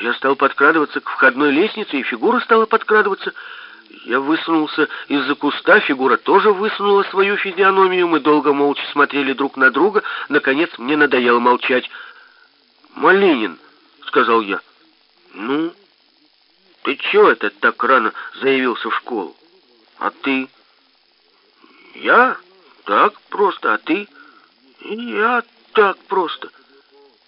Я стал подкрадываться к входной лестнице, и фигура стала подкрадываться. Я высунулся из-за куста, фигура тоже высунула свою физиономию. Мы долго молча смотрели друг на друга. Наконец мне надоело молчать. «Малинин», — сказал я. «Ну, ты чё это так рано заявился в школу? А ты?» «Я? Так просто, а ты?» «Я так просто».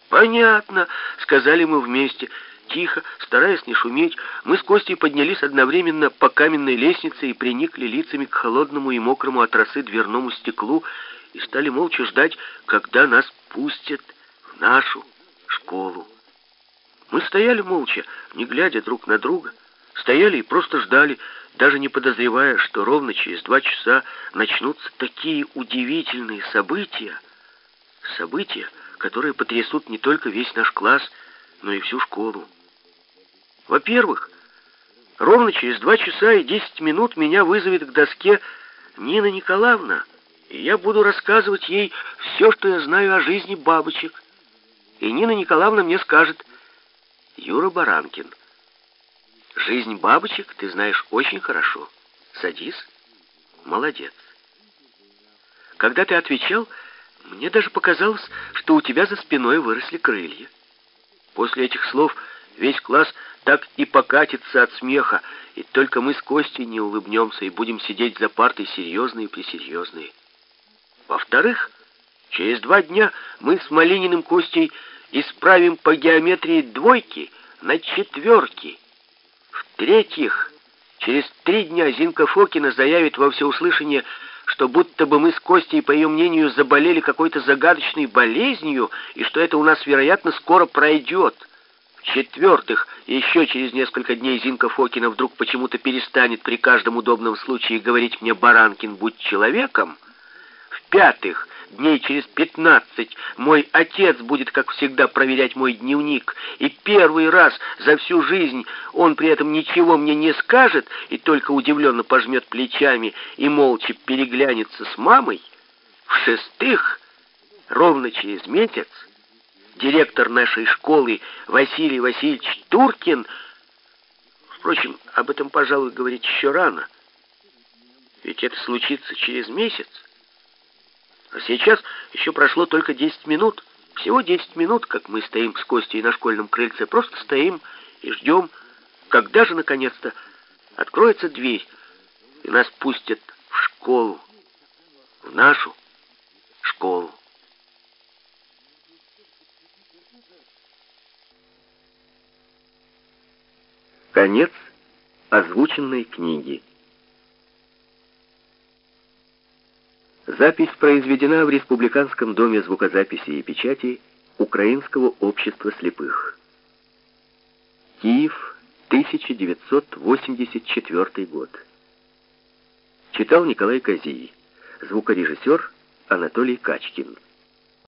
«Понятно», — сказали мы вместе. Тихо, стараясь не шуметь, мы с Костей поднялись одновременно по каменной лестнице и приникли лицами к холодному и мокрому от росы дверному стеклу и стали молча ждать, когда нас пустят в нашу школу. Мы стояли молча, не глядя друг на друга, стояли и просто ждали, даже не подозревая, что ровно через два часа начнутся такие удивительные события, события, которые потрясут не только весь наш класс, но и всю школу. Во-первых, ровно через два часа и десять минут меня вызовет к доске Нина Николаевна, и я буду рассказывать ей все, что я знаю о жизни бабочек. И Нина Николаевна мне скажет, Юра Баранкин, жизнь бабочек ты знаешь очень хорошо. Садись. Молодец. Когда ты отвечал, мне даже показалось, что у тебя за спиной выросли крылья. После этих слов весь класс так и покатится от смеха, и только мы с Костей не улыбнемся и будем сидеть за партой серьезные-пресерьезные. Во-вторых, через два дня мы с Малининым Костей исправим по геометрии двойки на четверки. В-третьих, через три дня Зинка Фокина заявит во всеуслышание, что будто бы мы с Костей, по ее мнению, заболели какой-то загадочной болезнью, и что это у нас, вероятно, скоро пройдет. В-четвертых, еще через несколько дней Зинка Фокина вдруг почему-то перестанет при каждом удобном случае говорить мне «Баранкин, будь человеком». В-пятых, дней через пятнадцать мой отец будет, как всегда, проверять мой дневник, и первый раз за всю жизнь он при этом ничего мне не скажет и только удивленно пожмет плечами и молча переглянется с мамой. В-шестых, ровно через месяц директор нашей школы Василий Васильевич Туркин. Впрочем, об этом, пожалуй, говорить еще рано. Ведь это случится через месяц. А сейчас еще прошло только 10 минут. Всего 10 минут, как мы стоим с Костей на школьном крыльце. Просто стоим и ждем, когда же, наконец-то, откроется дверь, и нас пустят в школу, в нашу школу. Конец озвученной книги. Запись произведена в Республиканском доме звукозаписи и печати Украинского общества слепых. Киев, 1984 год. Читал Николай Козий. Звукорежиссер Анатолий Качкин.